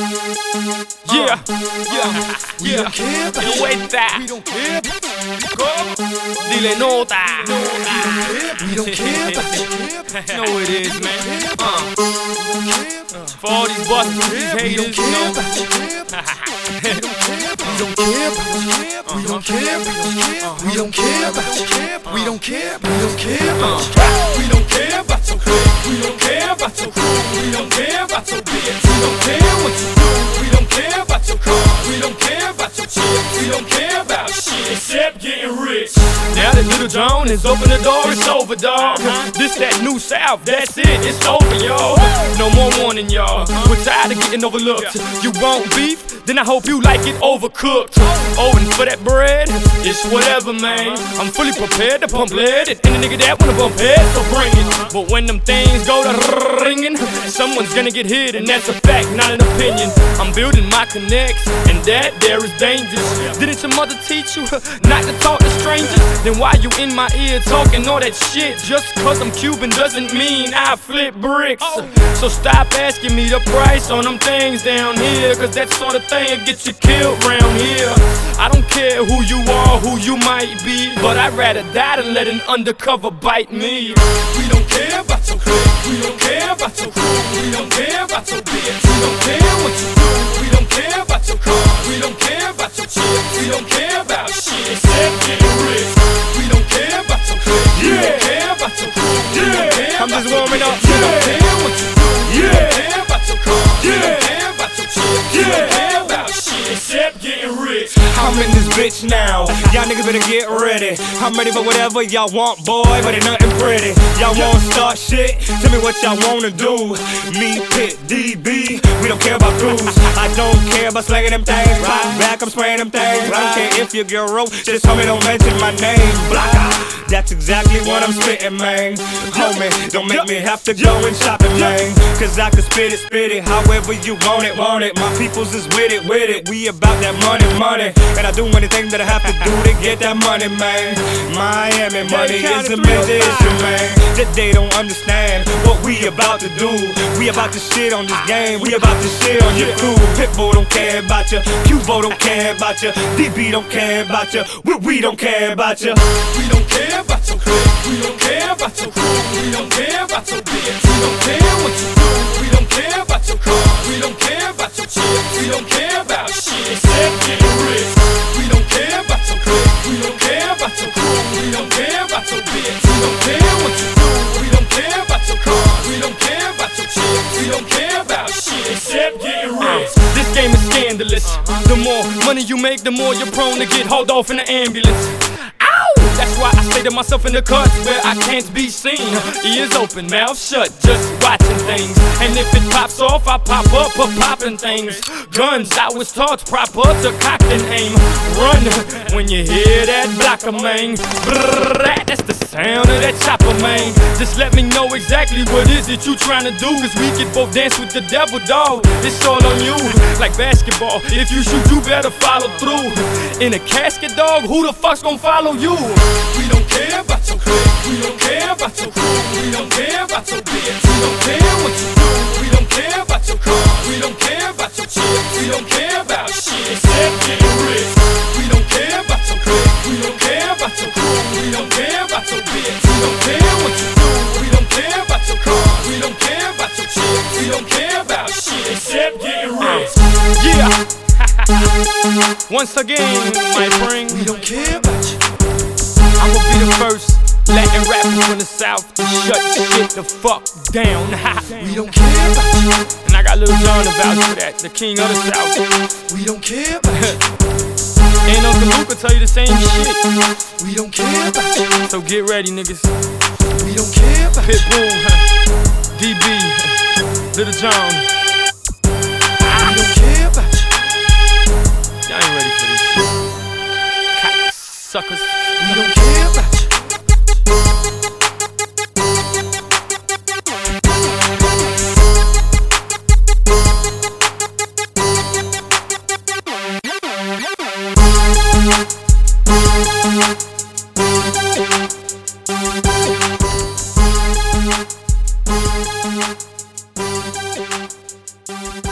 Yeah, yeah, We yeah. don't care you. Vuelta. We don't care. Dile nota. We don't care about you. know it is, man. Uh, We don't care. for all these busters, these We don't haters, you care know. We don't care about you. We don't care. We don't care about. We don't care. We don't care about you. We don't care about your clique. We don't care about your crew. We don't care about your bitch. That Lil Jon has opened the door, it's over, dog. This that new South, that's it, it's over, y'all. No more warning, y'all. We're tired of getting overlooked. You want beef? Then I hope you like it overcooked. Oh, and for that bread, it's whatever, man. I'm fully prepared to pump lead at any nigga that wanna bump head, so bring it. But when them things go to ringing, someone's gonna get hit, and that's a fact, not an opinion. I'm building my connects, and that there is dangerous. Didn't your mother teach you not to talk to strangers? Then why you in my ear talking all that shit? Just cause I'm Cuban doesn't mean I flip bricks. Oh. So stop asking me the price on them things down here, cause that sort of thing will get you killed round here. I don't care who you are, who you might be, but I'd rather die than let an undercover bite me. We don't care about your clique, we don't care about your crew, we don't care about your bitch, Yeah. I'm in this bitch now. Y'all niggas better get ready. I'm ready for whatever y'all want, boy, but ain't nothing pretty. Y'all wanna start shit? Tell me what y'all wanna do. Me, Pit, DB, we don't care about crews. I don't care about slanging them things. Right back, I'm spraying them things. I don't care if you're girl, just me don't mention my name. Blocka. That's exactly what I'm spitting, man. Homie, don't make me have to go and shop it, man. Cause I can spit it, spit it, however you want it, want it. My people's is with it, with it. We about that money, money. And I do anything that I have to do to get that money, man. Miami money is a major issue, man. That they don't understand what we about to do. We about to shit on this game, we about to shit on your crew. Pitbull don't care about you, Cubo don't care about you, DB don't care about you, we, we don't care about you. We don't care about your we don't care about your crew, we don't care about your bitch, we don't care what you do, we don't care The more money you make, the more you're prone to get hauled off in the ambulance. Ow! That's why I stay to myself in the cuts where I can't be seen. Ears open, mouth shut, just watching things. Pops off, I pop up for popping things. Guns, I was taught proper to cock and aim. Run when you hear that man. Brrrr, that's the sound of that chopper, man. Just let me know exactly what is it you trying to do. Cause we can both dance with the devil, dog. It's all on you, like basketball. If you shoot, you better follow through. In a casket, dog, who the fuck's gonna follow you? We don't care about your clique, we don't care about your crew, we don't care about your bitch, your bitch, we don't care what you do, we don't care about your car, we don't care about your we don't care about shit except getting rich. Yeah. Once again, my friend, We don't care about you. I'ma be the first Latin rapper from the South to shut shit the fuck down. We don't care about you. and I got Lil Jon to vouch for that, the king of the South. We don't care about you. And Uncle will tell you the same shit. We don't care about you. So get ready, niggas. We don't care about you. Pitbull, DB, Lil Jon. We don't care about you. Y'all ain't ready for this shit. Cock suckers. We don't care Bye.